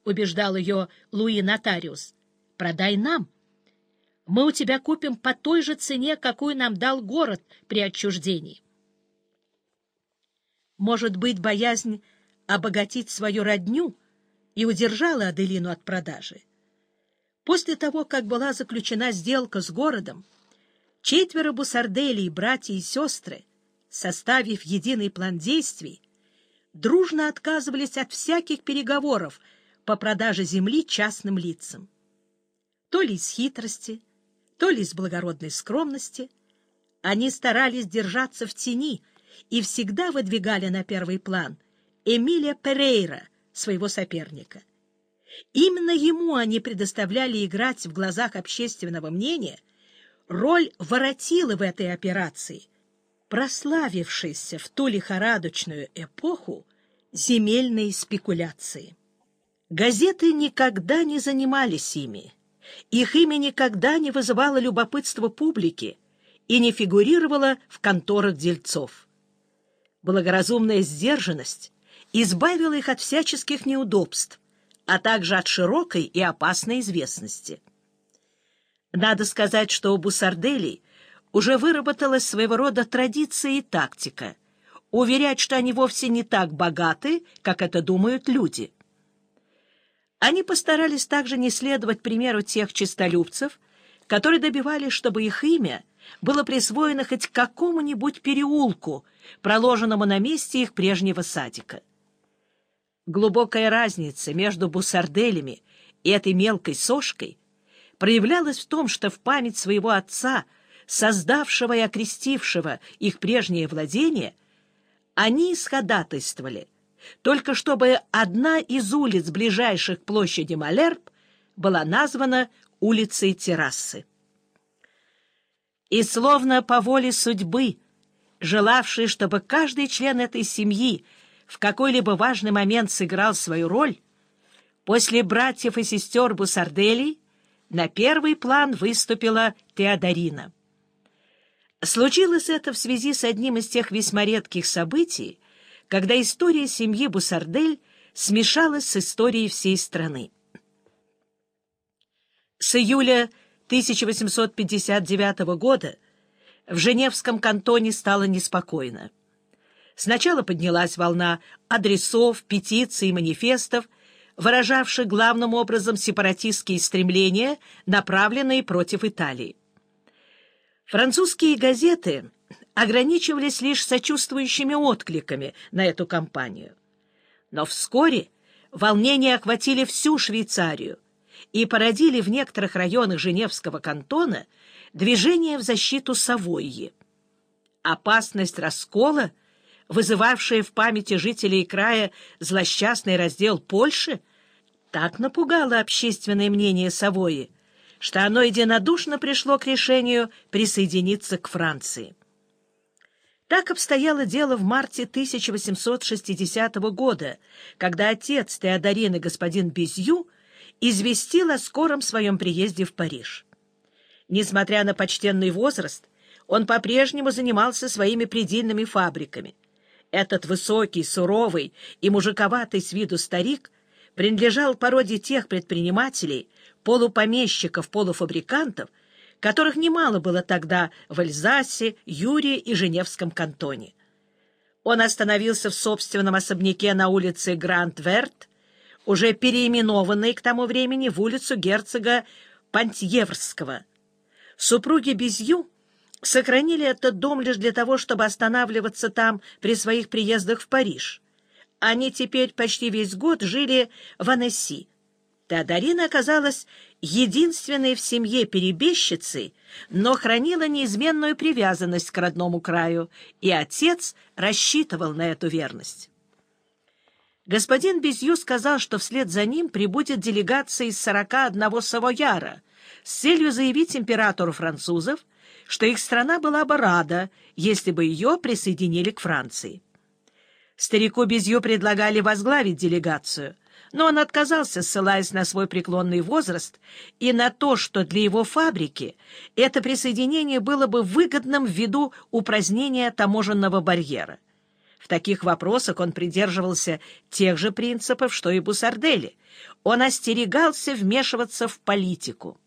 — убеждал ее Луи Нотариус. «Продай нам. Мы у тебя купим по той же цене, какую нам дал город при отчуждении». Может быть, боязнь обогатить свою родню и удержала Аделину от продажи. После того, как была заключена сделка с городом, четверо бусарделей, братья и сестры, составив единый план действий, дружно отказывались от всяких переговоров по продаже земли частным лицам. То ли из хитрости, то ли из благородной скромности, они старались держаться в тени и всегда выдвигали на первый план Эмилия Перейра, своего соперника. Именно ему они предоставляли играть в глазах общественного мнения роль воротила в этой операции, прославившейся в ту лихорадочную эпоху земельной спекуляции. Газеты никогда не занимались ими, их имя никогда не вызывало любопытства публики и не фигурировало в конторах дельцов. Благоразумная сдержанность избавила их от всяческих неудобств, а также от широкой и опасной известности. Надо сказать, что у Бусарделей уже выработалась своего рода традиция и тактика — уверять, что они вовсе не так богаты, как это думают люди. Они постарались также не следовать примеру тех честолюбцев, которые добивались, чтобы их имя было присвоено хоть какому-нибудь переулку, проложенному на месте их прежнего садика. Глубокая разница между бусарделями и этой мелкой сошкой проявлялась в том, что в память своего отца — создавшего и окрестившего их прежнее владение, они исходатайствовали, только чтобы одна из улиц, ближайших к площади Малерб, была названа улицей Террасы. И словно по воле судьбы, желавшей, чтобы каждый член этой семьи в какой-либо важный момент сыграл свою роль, после братьев и сестер Бусарделей на первый план выступила Теодорина. Случилось это в связи с одним из тех весьма редких событий, когда история семьи Бусардель смешалась с историей всей страны. С июля 1859 года в Женевском кантоне стало неспокойно. Сначала поднялась волна адресов, петиций манифестов, выражавших главным образом сепаратистские стремления, направленные против Италии. Французские газеты ограничивались лишь сочувствующими откликами на эту кампанию. Но вскоре волнения охватили всю Швейцарию и породили в некоторых районах Женевского кантона движение в защиту Савойи. Опасность раскола, вызывавшая в памяти жителей края злосчастный раздел Польши, так напугала общественное мнение Савойи, что оно единодушно пришло к решению присоединиться к Франции. Так обстояло дело в марте 1860 года, когда отец Теодорины господин Безью известил о скором своем приезде в Париж. Несмотря на почтенный возраст, он по-прежнему занимался своими предельными фабриками. Этот высокий, суровый и мужиковатый с виду старик принадлежал породе тех предпринимателей, полупомещиков, полуфабрикантов, которых немало было тогда в Эльзасе, Юрии и Женевском кантоне. Он остановился в собственном особняке на улице Гранд-Верт, уже переименованной к тому времени в улицу герцога Пантьеврского. Супруги Безью сохранили этот дом лишь для того, чтобы останавливаться там при своих приездах в Париж. Они теперь почти весь год жили в Анесси, Теодорина оказалась единственной в семье перебежчицей, но хранила неизменную привязанность к родному краю, и отец рассчитывал на эту верность. Господин Безью сказал, что вслед за ним прибудет делегация из сорока одного савояра с целью заявить императору французов, что их страна была бы рада, если бы ее присоединили к Франции. Старику Безью предлагали возглавить делегацию, но он отказался, ссылаясь на свой преклонный возраст и на то, что для его фабрики это присоединение было бы выгодным ввиду упразднения таможенного барьера. В таких вопросах он придерживался тех же принципов, что и Бусардели. он остерегался вмешиваться в политику.